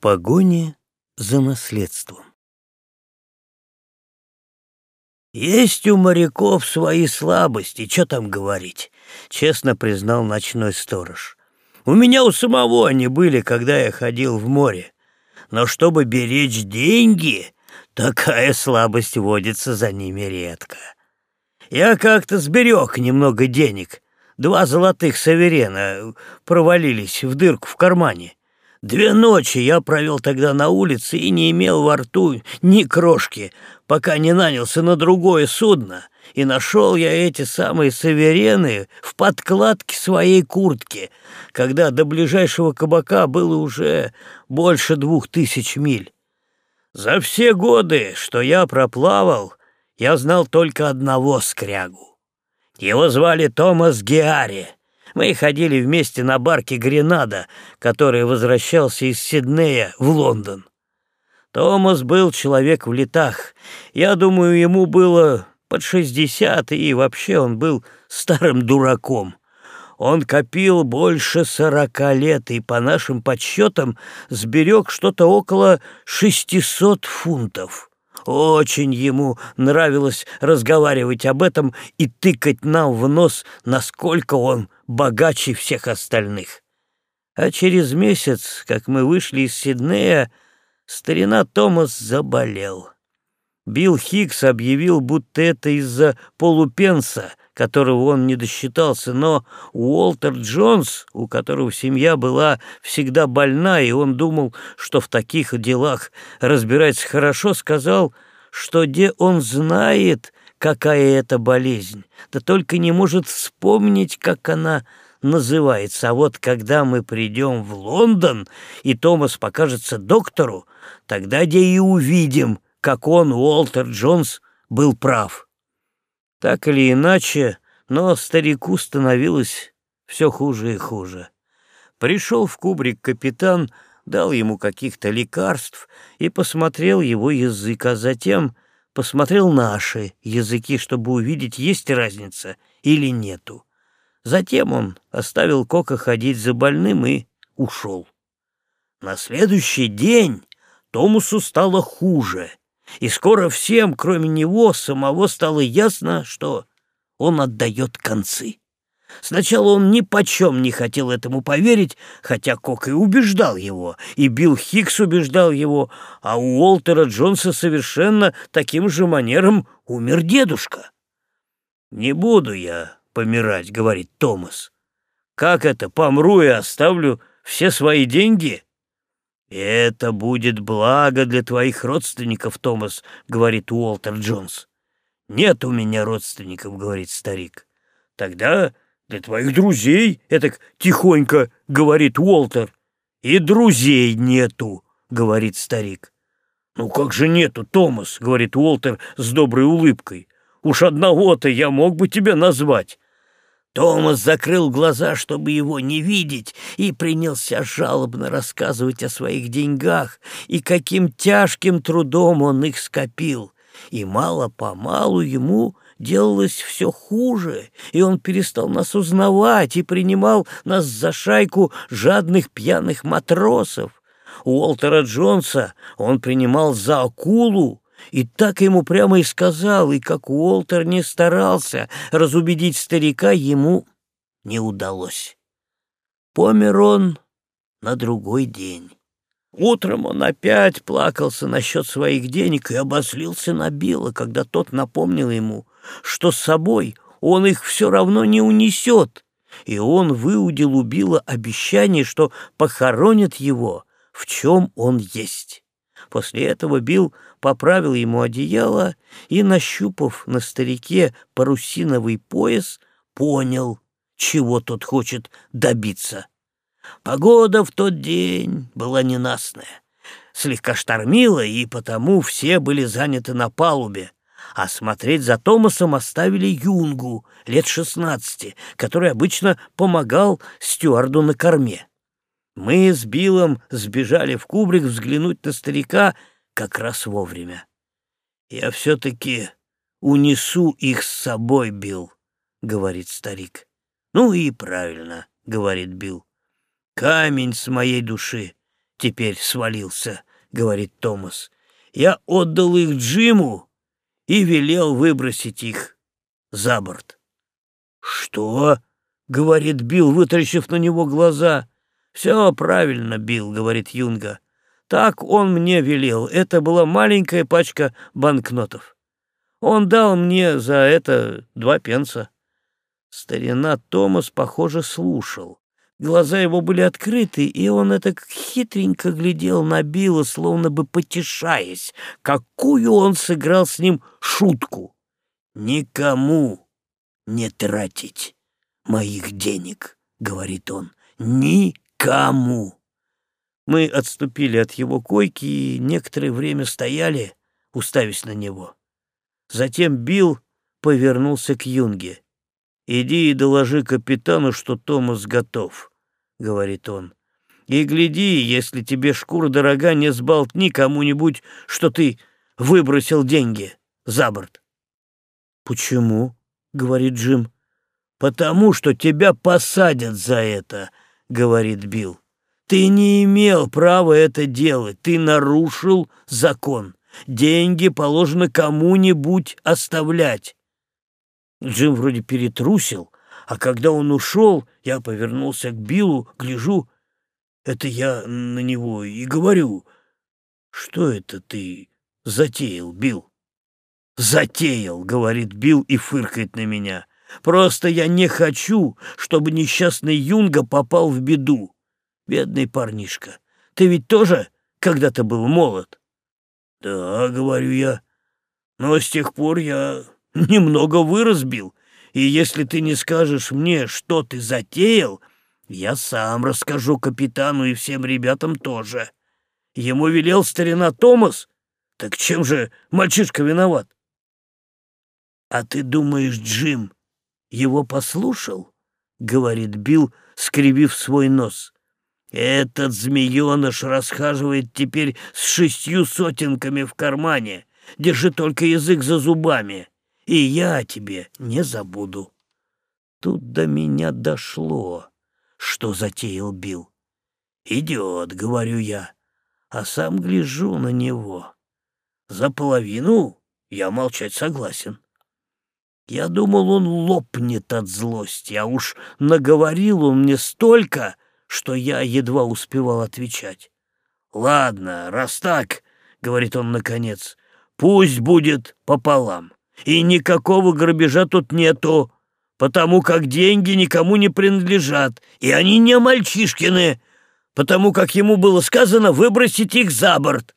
Погоне за наследством. «Есть у моряков свои слабости, что там говорить», — честно признал ночной сторож. «У меня у самого они были, когда я ходил в море. Но чтобы беречь деньги, такая слабость водится за ними редко. Я как-то сберег немного денег. Два золотых саверена провалились в дырку в кармане. Две ночи я провел тогда на улице и не имел во рту ни крошки, пока не нанялся на другое судно, и нашел я эти самые саверены в подкладке своей куртки, когда до ближайшего кабака было уже больше двух тысяч миль. За все годы, что я проплавал, я знал только одного скрягу. Его звали Томас Геари. Мы ходили вместе на барке «Гренада», который возвращался из Сиднея в Лондон. Томас был человек в летах. Я думаю, ему было под шестьдесят, и вообще он был старым дураком. Он копил больше сорока лет и, по нашим подсчетам, сберег что-то около шестисот фунтов. Очень ему нравилось разговаривать об этом и тыкать нам в нос, насколько он богаче всех остальных. А через месяц, как мы вышли из Сиднея, старина Томас заболел. Билл Хикс объявил, будто это из-за полупенса — которого он не досчитался, но Уолтер Джонс, у которого семья была всегда больна, и он думал, что в таких делах разбирается хорошо, сказал, что где он знает, какая это болезнь, да только не может вспомнить, как она называется. А вот когда мы придем в Лондон, и Томас покажется доктору, тогда где и увидим, как он, Уолтер Джонс, был прав». Так или иначе, но старику становилось все хуже и хуже. Пришел в кубрик капитан, дал ему каких-то лекарств и посмотрел его язык, а затем посмотрел наши языки, чтобы увидеть, есть разница или нету. Затем он оставил Кока ходить за больным и ушел. На следующий день Томусу стало хуже, и скоро всем, кроме него, самого стало ясно, что он отдает концы. Сначала он ни почем не хотел этому поверить, хотя Кок и убеждал его, и Билл Хикс убеждал его, а у Уолтера Джонса совершенно таким же манером умер дедушка. «Не буду я помирать», — говорит Томас. «Как это, помру и оставлю все свои деньги?» «Это будет благо для твоих родственников, Томас», — говорит Уолтер Джонс. «Нет у меня родственников», — говорит старик. «Тогда для твоих друзей, это тихонько», — говорит Уолтер. «И друзей нету», — говорит старик. «Ну как же нету, Томас», — говорит Уолтер с доброй улыбкой. «Уж одного-то я мог бы тебя назвать. Томас закрыл глаза, чтобы его не видеть, и принялся жалобно рассказывать о своих деньгах и каким тяжким трудом он их скопил. И мало-помалу ему делалось все хуже, и он перестал нас узнавать и принимал нас за шайку жадных пьяных матросов. Уолтера Джонса он принимал за акулу, и так ему прямо и сказал, и как Уолтер не старался разубедить старика, ему не удалось. Помер он на другой день. Утром он опять плакался насчет своих денег и обозлился на Билла, когда тот напомнил ему, что с собой он их все равно не унесет, и он выудил у Билла обещание, что похоронит его, в чем он есть. После этого Билл поправил ему одеяло и, нащупав на старике парусиновый пояс, понял, чего тот хочет добиться. Погода в тот день была ненастная. Слегка штормила, и потому все были заняты на палубе, а смотреть за Томасом оставили Юнгу, лет шестнадцати, который обычно помогал стюарду на корме. Мы с Биллом сбежали в кубрик взглянуть на старика как раз вовремя. «Я все-таки унесу их с собой, Билл», — говорит старик. «Ну и правильно», — говорит Билл. «Камень с моей души теперь свалился, — говорит Томас. Я отдал их Джиму и велел выбросить их за борт. «Что?» — говорит Билл, вытаращив на него глаза. «Все правильно, Билл», — говорит Юнга. «Так он мне велел. Это была маленькая пачка банкнотов. Он дал мне за это два пенса». Старина Томас, похоже, слушал. Глаза его были открыты, и он это хитренько глядел на Билла, словно бы потешаясь, какую он сыграл с ним шутку. «Никому не тратить моих денег», — говорит он, — «никому». Мы отступили от его койки и некоторое время стояли, уставясь на него. Затем Билл повернулся к Юнге. «Иди и доложи капитану, что Томас готов», — говорит он. «И гляди, если тебе шкура дорога, не сболтни кому-нибудь, что ты выбросил деньги за борт». «Почему?» — говорит Джим. «Потому что тебя посадят за это», — говорит Билл. «Ты не имел права это делать, ты нарушил закон. Деньги положено кому-нибудь оставлять. Джим вроде перетрусил, а когда он ушел, я повернулся к Биллу, гляжу, это я на него и говорю, что это ты затеял, Билл? Затеял, говорит Билл и фыркает на меня. Просто я не хочу, чтобы несчастный Юнга попал в беду. Бедный парнишка, ты ведь тоже когда-то был молод? Да, говорю я, но с тех пор я немного вырос, Билл, и если ты не скажешь мне, что ты затеял, я сам расскажу капитану и всем ребятам тоже. Ему велел старина Томас, так чем же мальчишка виноват? А ты думаешь, Джим его послушал? — говорит Билл, скривив свой нос. Этот змееныш расхаживает теперь с шестью сотенками в кармане. Держи только язык за зубами и я о тебе не забуду. Тут до меня дошло, что затеял Билл. «Идет», — говорю я, а сам гляжу на него. За половину я молчать согласен. Я думал, он лопнет от злости, а уж наговорил он мне столько, что я едва успевал отвечать. «Ладно, раз так», — говорит он наконец, — «пусть будет пополам и никакого грабежа тут нету, потому как деньги никому не принадлежат, и они не мальчишкины, потому как ему было сказано выбросить их за борт.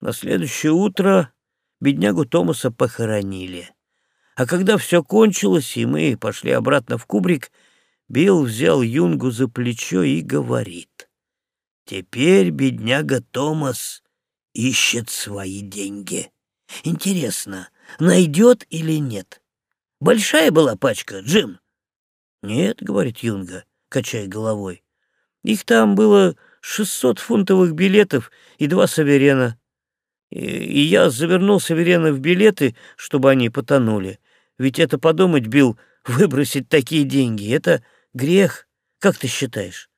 На следующее утро беднягу Томаса похоронили. А когда все кончилось, и мы пошли обратно в кубрик, Билл взял Юнгу за плечо и говорит, «Теперь бедняга Томас ищет свои деньги. Интересно, найдет или нет. Большая была пачка, Джим? Нет, говорит Юнга, качая головой. Их там было шестьсот фунтовых билетов и два саверена. И, и я завернул саверена в билеты, чтобы они потонули. Ведь это подумать, Билл, выбросить такие деньги — это грех. Как ты считаешь?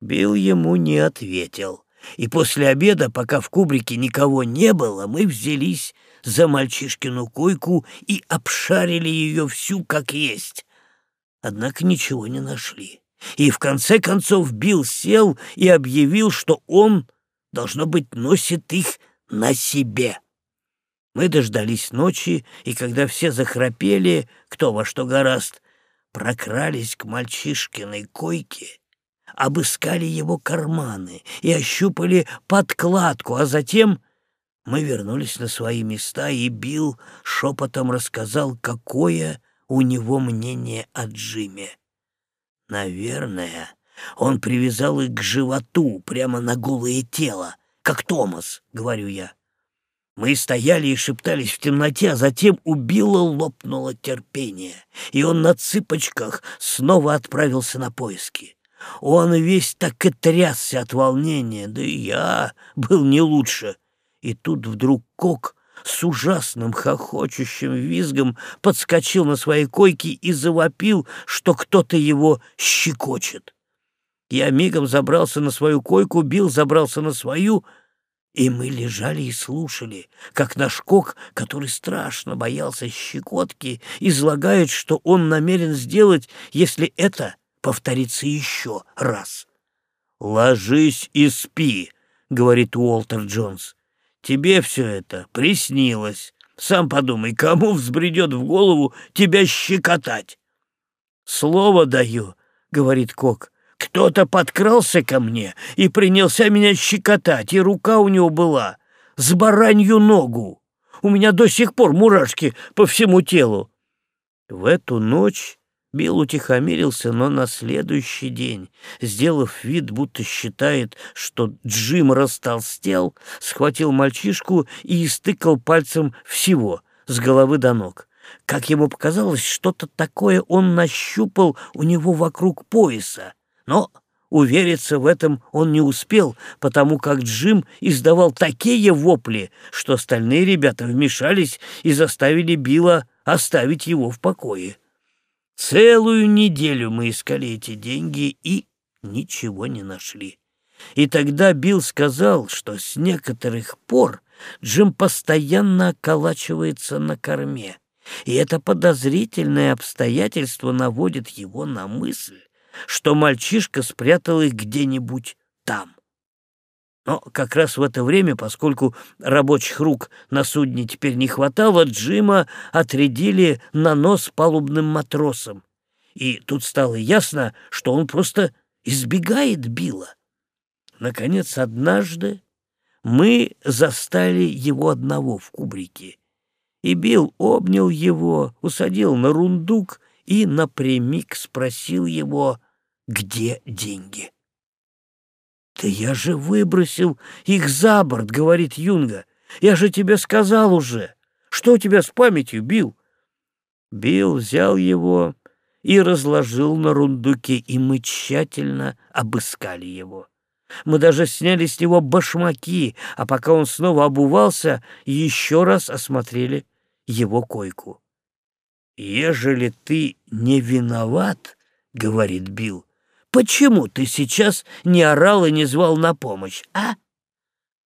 Билл ему не ответил. И после обеда, пока в кубрике никого не было, мы взялись за мальчишкину койку и обшарили ее всю как есть. Однако ничего не нашли. И в конце концов Билл сел и объявил, что он, должно быть, носит их на себе. Мы дождались ночи, и когда все захрапели, кто во что гораст, прокрались к мальчишкиной койке, обыскали его карманы и ощупали подкладку, а затем мы вернулись на свои места, и Билл шепотом рассказал, какое у него мнение о Джиме. Наверное, он привязал их к животу, прямо на голое тело, как Томас, говорю я. Мы стояли и шептались в темноте, а затем у Билла лопнуло терпение, и он на цыпочках снова отправился на поиски. Он весь так и трясся от волнения, да и я был не лучше — и тут вдруг Кок с ужасным хохочущим визгом подскочил на своей койке и завопил, что кто-то его щекочет. Я мигом забрался на свою койку, Билл забрался на свою, и мы лежали и слушали, как наш кок, который страшно боялся щекотки, излагает, что он намерен сделать, если это повторится еще раз. «Ложись и спи», — говорит Уолтер Джонс. «Тебе все это приснилось. Сам подумай, кому взбредет в голову тебя щекотать?» «Слово даю», — говорит Кок, кто-то подкрался ко мне и принялся меня щекотать, и рука у него была с баранью ногу. У меня до сих пор мурашки по всему телу. В эту ночь Билл утихомирился, но на следующий день, сделав вид, будто считает, что Джим растолстел, схватил мальчишку и истыкал пальцем всего, с головы до ног. Как ему показалось, что-то такое он нащупал у него вокруг пояса. Но увериться в этом он не успел, потому как Джим издавал такие вопли, что остальные ребята вмешались и заставили Билла оставить его в покое. Целую неделю мы искали эти деньги и ничего не нашли. И тогда Билл сказал, что с некоторых пор Джим постоянно околачивается на корме, и это подозрительное обстоятельство наводит его на мысль, что мальчишка спрятал их где-нибудь там. Но как раз в это время, поскольку рабочих рук на судне теперь не хватало, Джима отрядили на нос палубным матросам. И тут стало ясно, что он просто избегает Билла. Наконец, однажды мы застали его одного в кубрике. И Билл обнял его, усадил на рундук и напрямик спросил его, где деньги. «Да я же выбросил их за борт», — говорит Юнга. «Я же тебе сказал уже. Что у тебя с памятью, Билл?» Билл взял его и разложил на рундуке, и мы тщательно обыскали его. Мы даже сняли с него башмаки, а пока он снова обувался, еще раз осмотрели его койку. «Ежели ты не виноват, — говорит Билл, Почему ты сейчас не орал и не звал на помощь, а?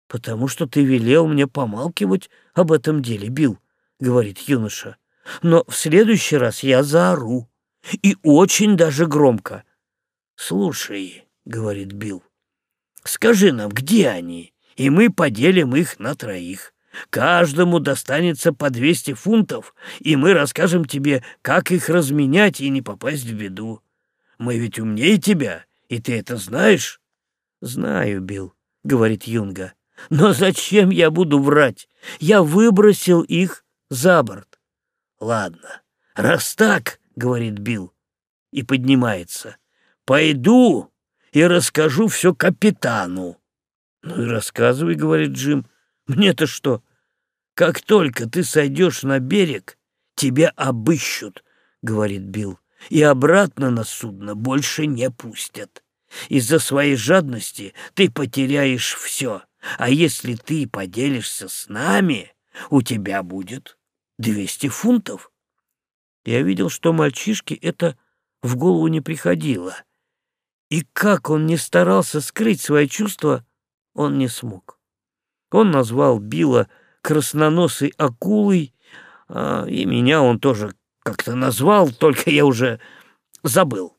Потому что ты велел мне помалкивать об этом деле, Бил, говорит юноша. Но в следующий раз я заору. И очень даже громко. Слушай, говорит Бил, скажи нам, где они, и мы поделим их на троих. Каждому достанется по 200 фунтов, и мы расскажем тебе, как их разменять и не попасть в беду. Мы ведь умнее тебя, и ты это знаешь?» «Знаю, Билл», — говорит Юнга. «Но зачем я буду врать? Я выбросил их за борт». «Ладно, раз так», — говорит Билл, и поднимается. «Пойду и расскажу все капитану». «Ну и рассказывай», — говорит Джим. «Мне-то что? Как только ты сойдешь на берег, тебя обыщут», — говорит Билл и обратно на судно больше не пустят. Из-за своей жадности ты потеряешь все, а если ты поделишься с нами, у тебя будет двести фунтов. Я видел, что мальчишке это в голову не приходило. И как он не старался скрыть свои чувства, он не смог. Он назвал Билла красноносой акулой, а и меня он тоже как-то назвал, только я уже забыл.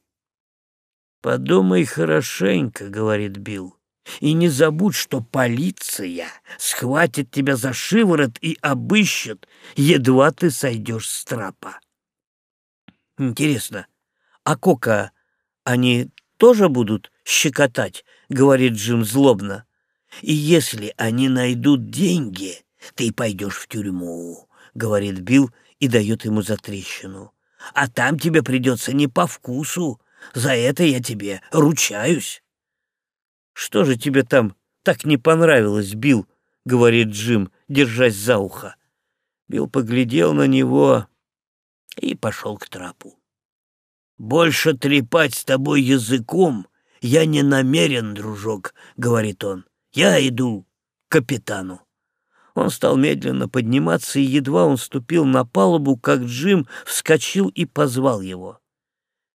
«Подумай хорошенько», — говорит Билл, — «и не забудь, что полиция схватит тебя за шиворот и обыщет, едва ты сойдешь с трапа». «Интересно, а Кока они тоже будут щекотать?» — говорит Джим злобно. «И если они найдут деньги, ты пойдешь в тюрьму», — говорит Билл и дает ему затрещину. «А там тебе придется не по вкусу. За это я тебе ручаюсь». «Что же тебе там так не понравилось, Билл?» — говорит Джим, держась за ухо. Билл поглядел на него и пошел к трапу. «Больше трепать с тобой языком я не намерен, дружок», — говорит он. «Я иду к капитану». Он стал медленно подниматься, и едва он ступил на палубу, как Джим вскочил и позвал его.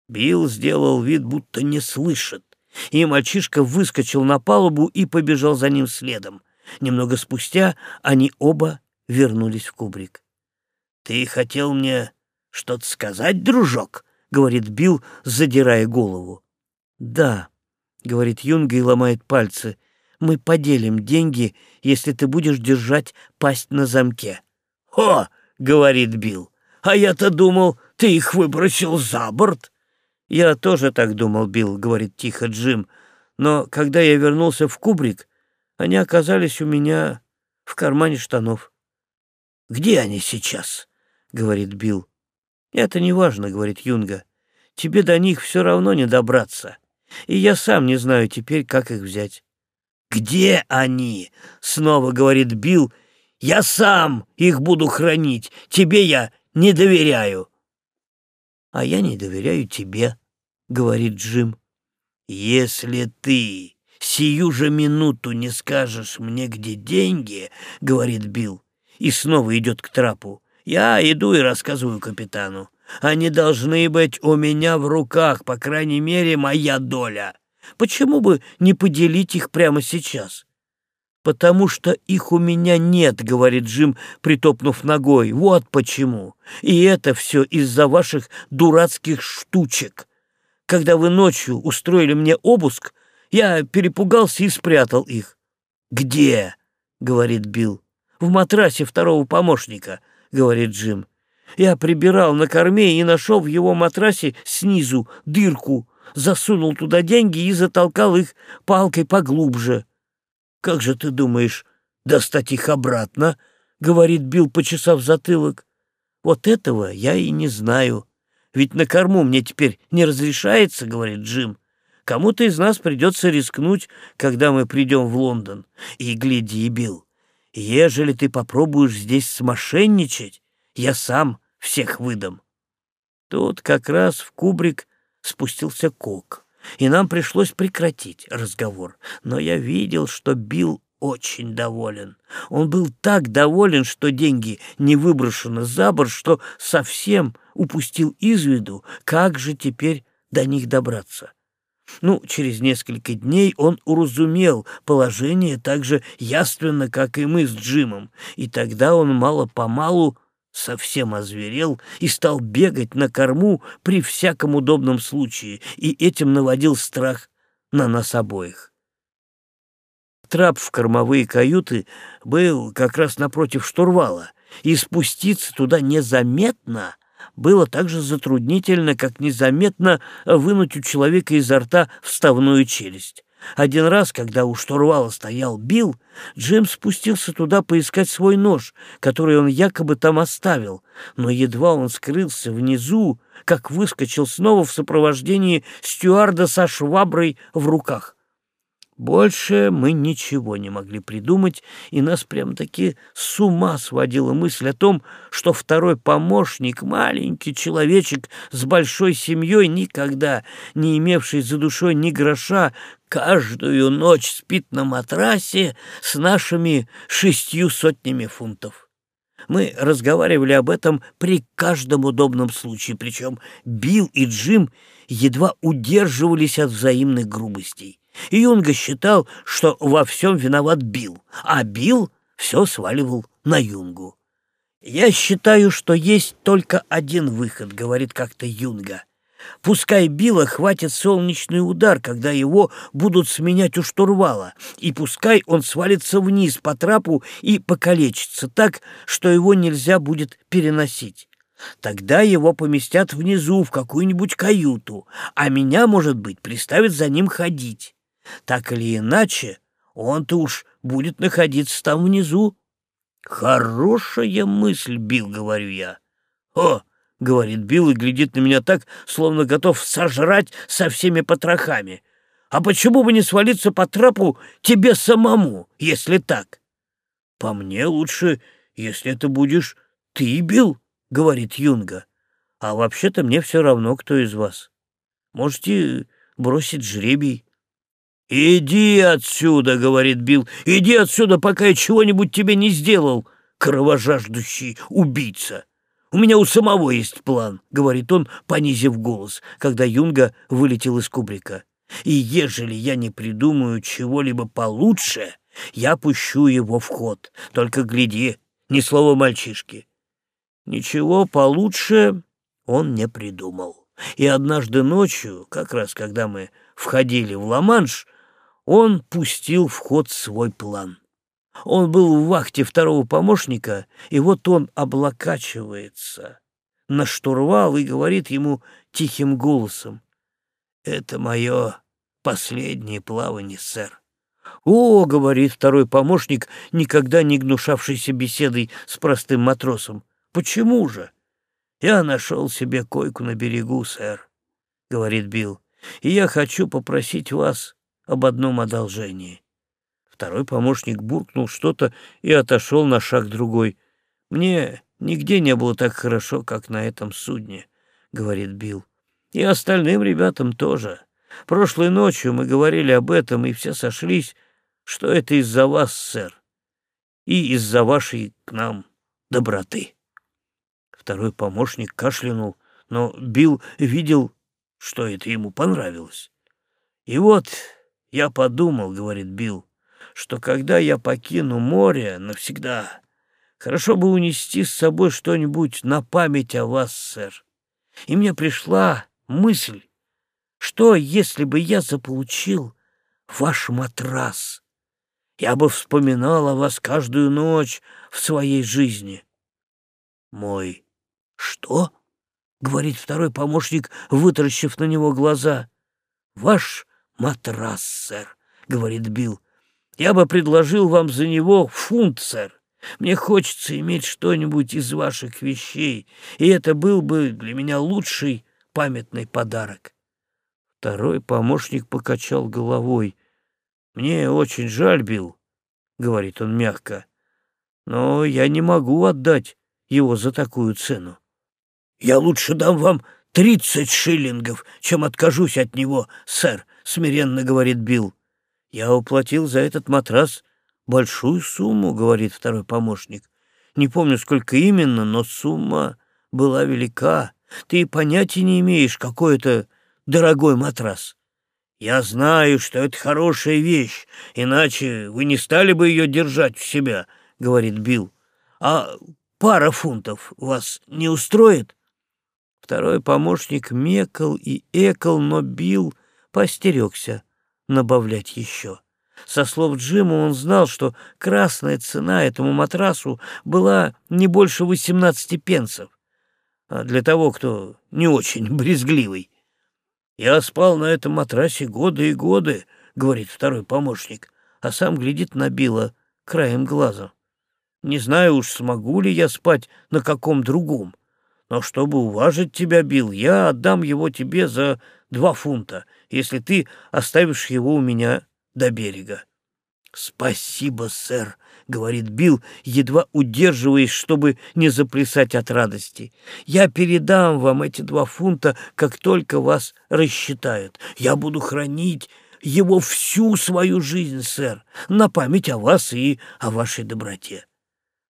Билл сделал вид, будто не слышит, и мальчишка выскочил на палубу и побежал за ним следом. Немного спустя они оба вернулись в кубрик. «Ты хотел мне что-то сказать, дружок?» — говорит Билл, задирая голову. «Да», — говорит Юнга и ломает пальцы, — «мы поделим деньги, если ты будешь держать пасть на замке». «О!» — говорит Билл. «А я-то думал, ты их выбросил за борт». «Я тоже так думал, Билл», — говорит тихо Джим. «Но когда я вернулся в кубрик, они оказались у меня в кармане штанов». «Где они сейчас?» — говорит Билл. «Это не важно», — говорит Юнга. «Тебе до них все равно не добраться, и я сам не знаю теперь, как их взять». «Где они?» — снова говорит Билл. «Я сам их буду хранить, тебе я не доверяю». «А я не доверяю тебе», — говорит Джим. «Если ты сию же минуту не скажешь мне, где деньги», — говорит Билл, и снова идет к трапу, я иду и рассказываю капитану. Они должны быть у меня в руках, по крайней мере, моя доля. Почему бы не поделить их прямо сейчас? «Потому что их у меня нет», — говорит Джим, притопнув ногой. «Вот почему. И это все из-за ваших дурацких штучек. Когда вы ночью устроили мне обыск, я перепугался и спрятал их». «Где?» — говорит Билл. «В матрасе второго помощника. — говорит Джим. Я прибирал на корме и нашел в его матрасе снизу дырку, засунул туда деньги и затолкал их палкой поглубже. «Как же ты думаешь, достать их обратно?» — говорит Билл, почесав затылок. «Вот этого я и не знаю. Ведь на корму мне теперь не разрешается», — говорит Джим. «Кому-то из нас придется рискнуть, когда мы придем в Лондон. И гляди, Билл, Ежели ты попробуешь здесь смошенничать, я сам всех выдам. Тут как раз в кубрик спустился Кок, и нам пришлось прекратить разговор. Но я видел, что Билл очень доволен. Он был так доволен, что деньги не выброшены за борт, что совсем упустил из виду, как же теперь до них добраться. Ну, через несколько дней он уразумел положение так же яственно, как и мы с Джимом, и тогда он мало-помалу совсем озверел и стал бегать на корму при всяком удобном случае, и этим наводил страх на нас обоих. Трап в кормовые каюты был как раз напротив штурвала, и спуститься туда незаметно было так же затруднительно, как незаметно вынуть у человека изо рта вставную челюсть. Один раз, когда у штурвала стоял Билл, Джим спустился туда поискать свой нож, который он якобы там оставил, но едва он скрылся внизу, как выскочил снова в сопровождении стюарда со шваброй в руках. Больше мы ничего не могли придумать, и нас прям-таки с ума сводила мысль о том, что второй помощник, маленький человечек с большой семьей, никогда не имевший за душой ни гроша, каждую ночь спит на матрасе с нашими шестью сотнями фунтов. Мы разговаривали об этом при каждом удобном случае, причем Билл и Джим едва удерживались от взаимных грубостей. Юнга считал, что во всем виноват Билл, а Билл все сваливал на Юнгу. «Я считаю, что есть только один выход», — говорит как-то Юнга. «Пускай Билла хватит солнечный удар, когда его будут сменять у штурвала, и пускай он свалится вниз по трапу и покалечится так, что его нельзя будет переносить. Тогда его поместят внизу в какую-нибудь каюту, а меня, может быть, приставят за ним ходить. Так или иначе, он-то уж будет находиться там внизу. Хорошая мысль, Билл, говорю я. О, говорит Билл и глядит на меня так, словно готов сожрать со всеми потрохами. А почему бы не свалиться по трапу тебе самому, если так? По мне лучше, если это будешь ты, Билл, говорит Юнга. А вообще-то мне все равно, кто из вас. Можете бросить жребий. «Иди отсюда», — говорит Билл, — «иди отсюда, пока я чего-нибудь тебе не сделал, кровожаждущий убийца». «У меня у самого есть план», — говорит он, понизив голос, когда Юнга вылетел из кубрика. И ежели я не придумаю чего-либо получше, я пущу его в ход. Только гляди, ни слова мальчишки. Ничего получше он не придумал. И однажды ночью, как раз когда мы входили в Ла-Манш, он пустил в ход свой план. Он был в вахте второго помощника, и вот он облокачивается на штурвал и говорит ему тихим голосом. «Это мое последнее плавание, сэр». «О, — говорит второй помощник, никогда не гнушавшийся беседой с простым матросом, — почему же?» «Я нашел себе койку на берегу, сэр», — говорит Билл, — «и я хочу попросить вас об одном одолжении». Второй помощник буркнул что-то и отошел на шаг другой. «Мне нигде не было так хорошо, как на этом судне», — говорит Билл. «И остальным ребятам тоже. Прошлой ночью мы говорили об этом, и все сошлись, что это из-за вас, сэр, и из-за вашей к нам доброты». Второй помощник кашлянул, но Билл видел, что это ему понравилось. «И вот я подумал, — говорит Билл, — что когда я покину море навсегда, хорошо бы унести с собой что-нибудь на память о вас, сэр. И мне пришла мысль, что если бы я заполучил ваш матрас, я бы вспоминал о вас каждую ночь в своей жизни. Мой «Что?» — говорит второй помощник, вытаращив на него глаза. «Ваш матрас, сэр», — говорит Билл. «Я бы предложил вам за него фунт, сэр. Мне хочется иметь что-нибудь из ваших вещей, и это был бы для меня лучший памятный подарок». Второй помощник покачал головой. «Мне очень жаль, Билл», — говорит он мягко, — «но я не могу отдать его за такую цену. «Я лучше дам вам тридцать шиллингов, чем откажусь от него, сэр», — смиренно говорит Билл. «Я уплатил за этот матрас большую сумму», — говорит второй помощник. «Не помню, сколько именно, но сумма была велика. Ты понятия не имеешь, какой это дорогой матрас». «Я знаю, что это хорошая вещь, иначе вы не стали бы ее держать в себя», — говорит Билл. «А пара фунтов вас не устроит?» Второй помощник мекал и экал, но бил, постерегся набавлять еще. Со слов Джима он знал, что красная цена этому матрасу была не больше восемнадцати пенсов. А для того, кто не очень брезгливый. «Я спал на этом матрасе годы и годы», — говорит второй помощник, а сам глядит на Билла краем глаза. «Не знаю уж, смогу ли я спать на каком другом. Но чтобы уважить тебя, Билл, я отдам его тебе за два фунта, если ты оставишь его у меня до берега. «Спасибо, сэр», — говорит Билл, едва удерживаясь, чтобы не заплясать от радости. «Я передам вам эти два фунта, как только вас рассчитают. Я буду хранить его всю свою жизнь, сэр, на память о вас и о вашей доброте.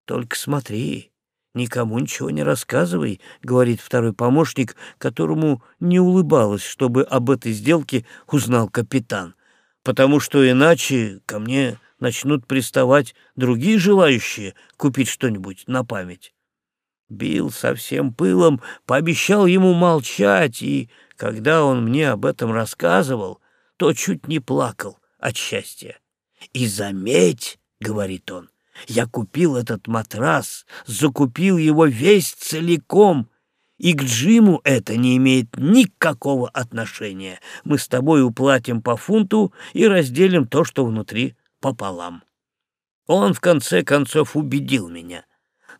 Только смотри, «Никому ничего не рассказывай», — говорит второй помощник, которому не улыбалось, чтобы об этой сделке узнал капитан, «потому что иначе ко мне начнут приставать другие желающие купить что-нибудь на память». Билл со всем пылом пообещал ему молчать, и, когда он мне об этом рассказывал, то чуть не плакал от счастья. «И заметь», — говорит он, — я купил этот матрас, закупил его весь целиком, и к Джиму это не имеет никакого отношения. Мы с тобой уплатим по фунту и разделим то, что внутри, пополам. Он, в конце концов, убедил меня.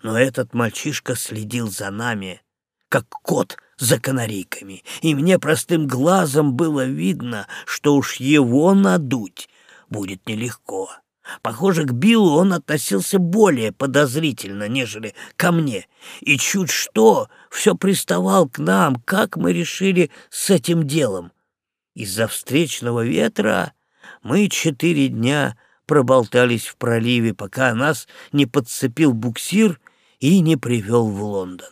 Но этот мальчишка следил за нами, как кот за канарейками, и мне простым глазом было видно, что уж его надуть будет нелегко. Похоже, к Биллу он относился более подозрительно, нежели ко мне, и чуть что все приставал к нам, как мы решили с этим делом. Из-за встречного ветра мы четыре дня проболтались в проливе, пока нас не подцепил буксир и не привел в Лондон.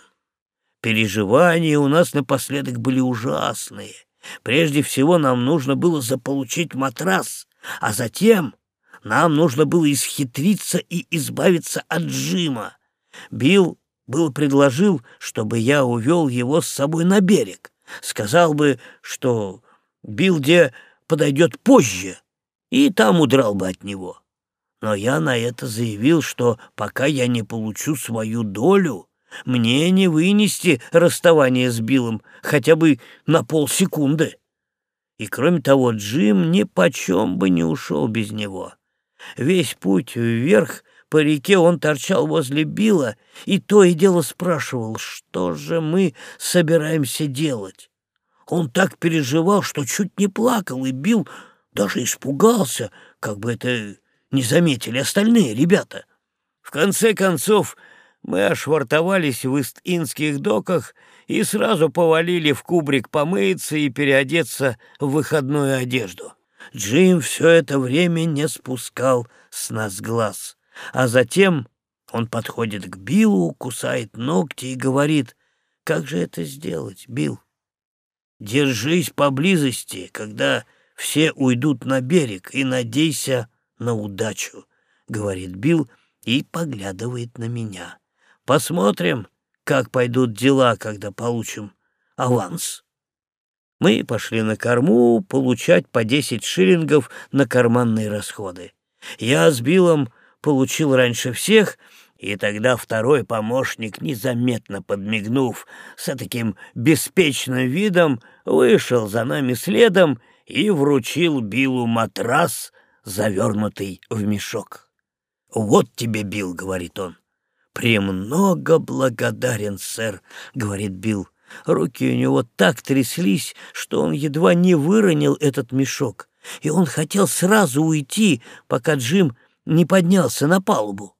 Переживания у нас напоследок были ужасные — Прежде всего нам нужно было заполучить матрас, а затем нам нужно было исхитриться и избавиться от Джима. Билл был предложил, чтобы я увел его с собой на берег. Сказал бы, что Билде подойдет позже, и там удрал бы от него. Но я на это заявил, что пока я не получу свою долю, мне не вынести расставание с Биллом хотя бы на полсекунды. И кроме того, Джим ни почем бы не ушел без него. Весь путь вверх по реке он торчал возле Билла и то и дело спрашивал, что же мы собираемся делать. Он так переживал, что чуть не плакал, и Билл даже испугался, как бы это не заметили остальные ребята. В конце концов, мы ошвартовались в Ист-Инских доках и сразу повалили в кубрик помыться и переодеться в выходную одежду. Джим все это время не спускал с нас глаз. А затем он подходит к Биллу, кусает ногти и говорит, «Как же это сделать, Билл? Держись поблизости, когда все уйдут на берег, и надейся на удачу», — говорит Билл и поглядывает на меня. «Посмотрим, как пойдут дела, когда получим аванс». Мы пошли на корму получать по десять шиллингов на карманные расходы. Я с Биллом получил раньше всех, и тогда второй помощник, незаметно подмигнув, с таким беспечным видом вышел за нами следом и вручил Биллу матрас, завернутый в мешок. «Вот тебе, Билл», — говорит он. «Премного благодарен, сэр», — говорит Билл. Руки у него так тряслись, что он едва не выронил этот мешок, и он хотел сразу уйти, пока Джим не поднялся на палубу.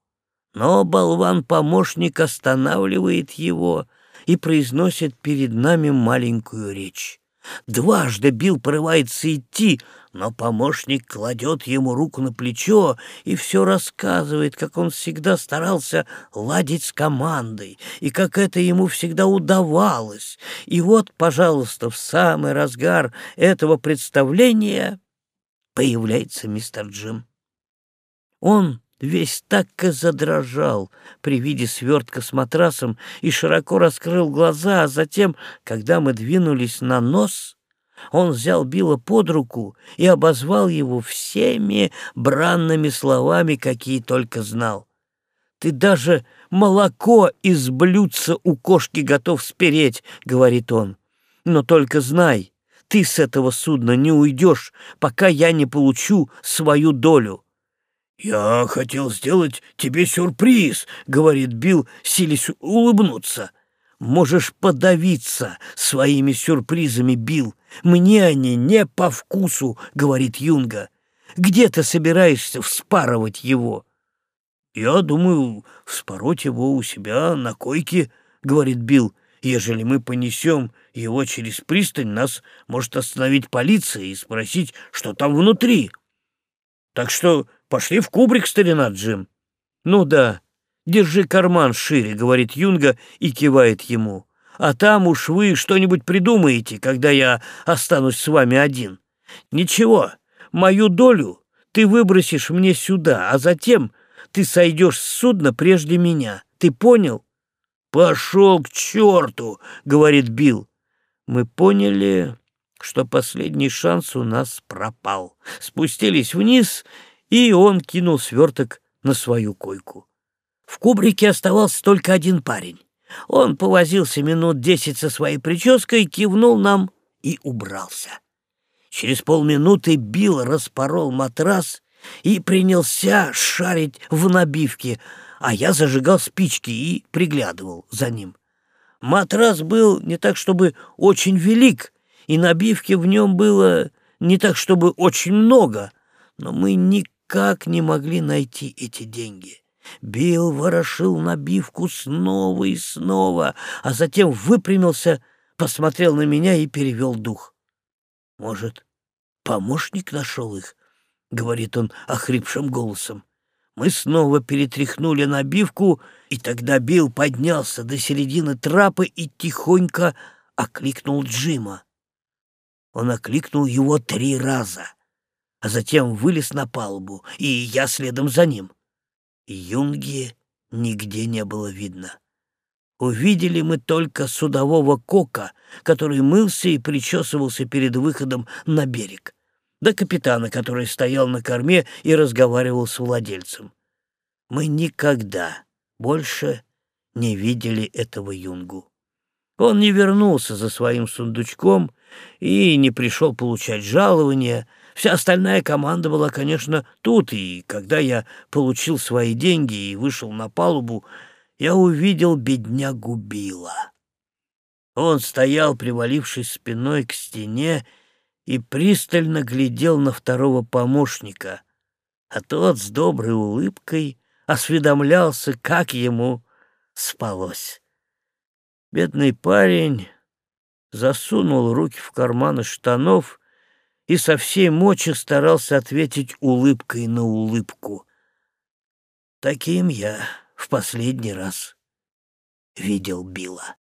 Но болван-помощник останавливает его и произносит перед нами маленькую речь. Дважды Билл порывается идти, но помощник кладет ему руку на плечо и все рассказывает, как он всегда старался ладить с командой, и как это ему всегда удавалось. И вот, пожалуйста, в самый разгар этого представления появляется мистер Джим. Он весь так и задрожал при виде свертка с матрасом и широко раскрыл глаза, а затем, когда мы двинулись на нос, он взял Билла под руку и обозвал его всеми бранными словами, какие только знал. «Ты даже молоко из блюдца у кошки готов спереть», — говорит он. «Но только знай, ты с этого судна не уйдешь, пока я не получу свою долю». «Я хотел сделать тебе сюрприз», — говорит Билл, силясь улыбнуться. «Можешь подавиться своими сюрпризами, Билл. Мне они не по вкусу», — говорит Юнга. «Где ты собираешься вспарывать его?» «Я думаю, вспороть его у себя на койке», — говорит Билл. «Ежели мы понесем его через пристань, нас может остановить полиция и спросить, что там внутри. Так что Пошли в кубрик, старина Джим. Ну да, держи карман шире, говорит Юнга и кивает ему. А там уж вы что-нибудь придумаете, когда я останусь с вами один. Ничего, мою долю ты выбросишь мне сюда, а затем ты сойдешь с судна прежде меня. Ты понял? Пошел к черту, говорит Билл. Мы поняли, что последний шанс у нас пропал. Спустились вниз и он кинул сверток на свою койку. В кубрике оставался только один парень. Он повозился минут десять со своей прической, кивнул нам и убрался. Через полминуты Билл распорол матрас и принялся шарить в набивке, а я зажигал спички и приглядывал за ним. Матрас был не так, чтобы очень велик, и набивки в нем было не так, чтобы очень много, но мы никак не могли найти эти деньги. Билл ворошил набивку снова и снова, а затем выпрямился, посмотрел на меня и перевел дух. «Может, помощник нашел их?» — говорит он охрипшим голосом. Мы снова перетряхнули набивку, и тогда Билл поднялся до середины трапа и тихонько окликнул Джима. Он окликнул его три раза, а затем вылез на палубу, и я следом за ним. Юнги нигде не было видно. Увидели мы только судового кока, который мылся и причесывался перед выходом на берег, да капитана, который стоял на корме и разговаривал с владельцем. Мы никогда больше не видели этого юнгу. Он не вернулся за своим сундучком и не пришел получать жалования. Вся остальная команда была, конечно, тут, и когда я получил свои деньги и вышел на палубу, я увидел беднягу Билла. Он стоял, привалившись спиной к стене, и пристально глядел на второго помощника, а тот с доброй улыбкой осведомлялся, как ему спалось. Бедный парень засунул руки в карманы штанов и со всей мочи старался ответить улыбкой на улыбку. Таким я в последний раз видел Билла.